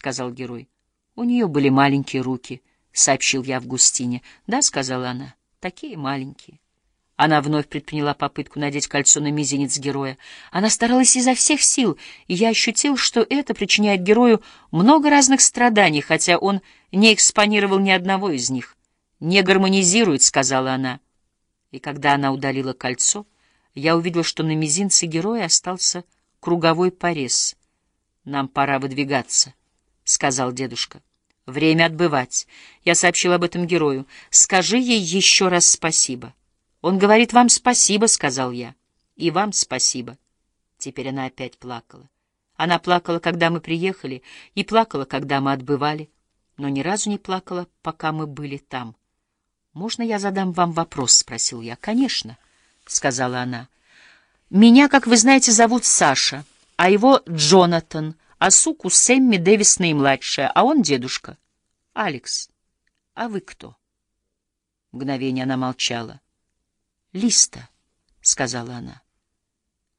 сказал герой. У нее были маленькие руки, сообщил я Августине. Да, сказала она, такие маленькие. Она вновь предприняла попытку надеть кольцо на мизинец героя. Она старалась изо всех сил, и я ощутил, что это причиняет герою много разных страданий, хотя он не экспонировал ни одного из них. «Не гармонизирует», — сказала она. И когда она удалила кольцо, я увидел, что на мизинце героя остался круговой порез. «Нам пора выдвигаться», — сказал дедушка. «Время отбывать». Я сообщил об этом герою. «Скажи ей еще раз спасибо». «Он говорит вам спасибо», — сказал я. «И вам спасибо». Теперь она опять плакала. Она плакала, когда мы приехали, и плакала, когда мы отбывали, но ни разу не плакала, пока мы были там. «Можно я задам вам вопрос?» — спросил я. «Конечно», — сказала она. «Меня, как вы знаете, зовут Саша, а его Джонатан, а суку Сэмми Дэвис наимладшая, а он дедушка. Алекс, а вы кто?» Мгновение она молчала. «Листа», — сказала она.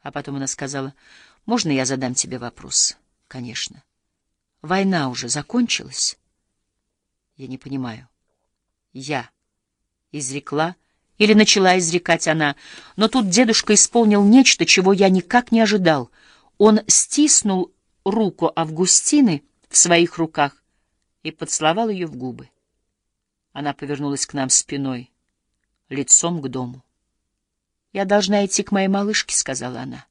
А потом она сказала, «Можно я задам тебе вопрос?» «Конечно». «Война уже закончилась?» «Я не понимаю». «Я» изрекла или начала изрекать она, но тут дедушка исполнил нечто, чего я никак не ожидал. Он стиснул руку Августины в своих руках и поцеловал ее в губы. Она повернулась к нам спиной, лицом к дому. «Я должна идти к моей малышке», — сказала она.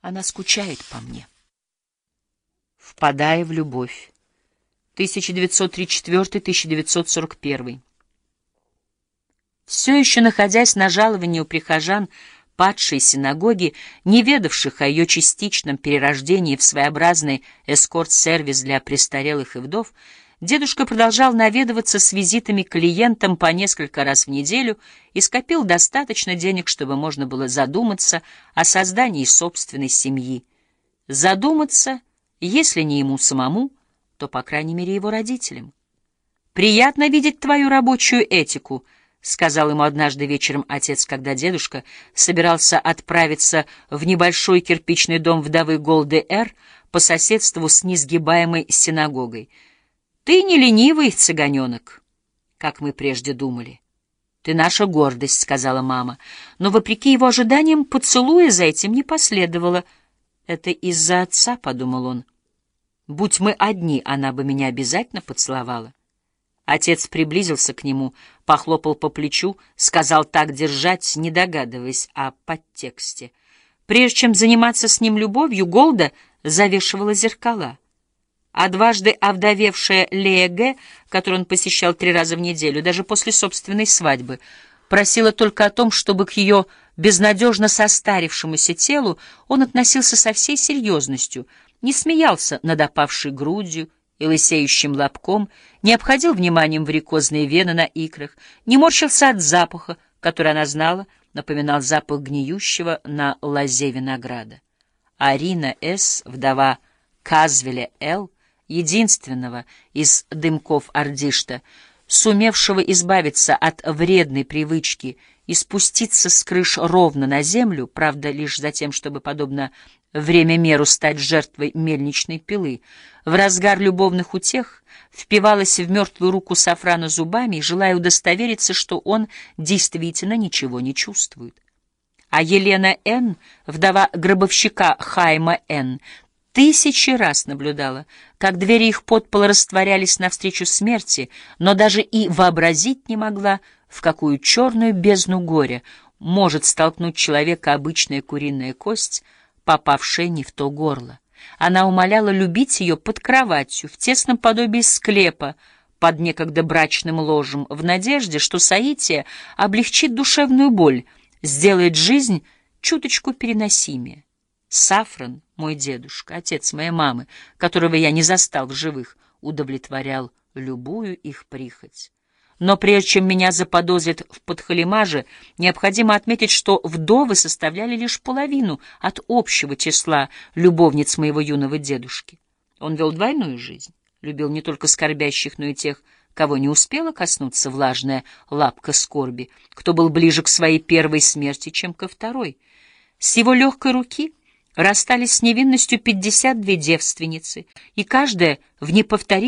«Она скучает по мне». Впадая в любовь. 1934-1941. Все еще находясь на жаловании у прихожан падшей синагоги, не ведавших о ее частичном перерождении в своеобразный эскорт-сервис для престарелых и вдов, Дедушка продолжал наведываться с визитами клиентам по несколько раз в неделю и скопил достаточно денег, чтобы можно было задуматься о создании собственной семьи. Задуматься, если не ему самому, то, по крайней мере, его родителям. «Приятно видеть твою рабочую этику», — сказал ему однажды вечером отец, когда дедушка собирался отправиться в небольшой кирпичный дом вдовы Голды-Эр по соседству с несгибаемой синагогой — ты не ленивый цыганенок, как мы прежде думали. Ты наша гордость, — сказала мама. Но, вопреки его ожиданиям, поцелуя за этим не последовало. Это из-за отца, — подумал он. Будь мы одни, она бы меня обязательно поцеловала. Отец приблизился к нему, похлопал по плечу, сказал так держать, не догадываясь о подтексте. Прежде чем заниматься с ним любовью, Голда завешивала зеркала а дважды овдовевшая Лея Г., которую он посещал три раза в неделю, даже после собственной свадьбы, просила только о том, чтобы к ее безнадежно состарившемуся телу он относился со всей серьезностью, не смеялся над опавшей грудью и лысеющим лобком, не обходил вниманием варикозные вены на икрах, не морщился от запаха, который она знала, напоминал запах гниющего на лозе винограда. Арина С., вдова Казвеля Л., единственного из дымков Ардишта, сумевшего избавиться от вредной привычки и спуститься с крыш ровно на землю, правда, лишь за тем, чтобы, подобно время-меру, стать жертвой мельничной пилы, в разгар любовных утех впивалась в мертвую руку Сафрана зубами, желая удостовериться, что он действительно ничего не чувствует. А Елена Н., вдова гробовщика Хайма Н., тысячи раз наблюдала, как двери их подпола растворялись навстречу смерти, но даже и вообразить не могла, в какую черную бездну горя может столкнуть человека обычная куриная кость, попавшая не в то горло. Она умоляла любить ее под кроватью, в тесном подобии склепа, под некогда брачным ложем, в надежде, что Саития облегчит душевную боль, сделает жизнь чуточку переносимее. Сафран, мой дедушка, отец моей мамы, которого я не застал в живых, удовлетворял любую их прихоть. Но прежде чем меня заподозрят в подхалимаже, необходимо отметить, что вдовы составляли лишь половину от общего числа любовниц моего юного дедушки. Он вел двойную жизнь, любил не только скорбящих, но и тех, кого не успела коснуться влажная лапка скорби, кто был ближе к своей первой смерти, чем ко второй. С его легкой руки — расстались с невинностью 52 девственницы, и каждая в неповторимом